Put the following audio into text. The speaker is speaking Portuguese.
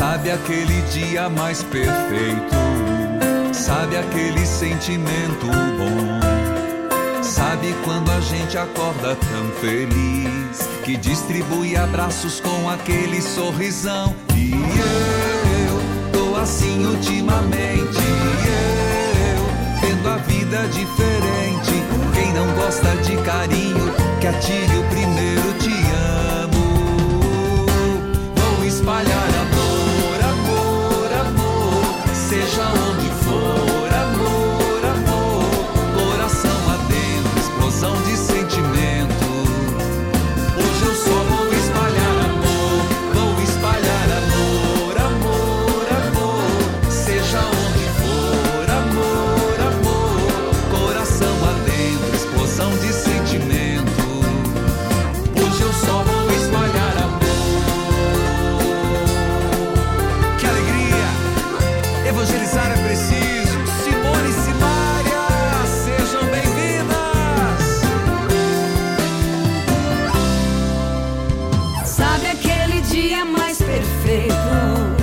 Sabe aquele dia mais perfeito? Sabe aquele sentimento bom? Sabe quando a gente acorda tão feliz que distribui abraços com aquele sorrisão? E eu tô assim ultimamente. Eu vendo a vida diferente. Quem não gosta de carinho, que atire o primeiro dia mais perfeito?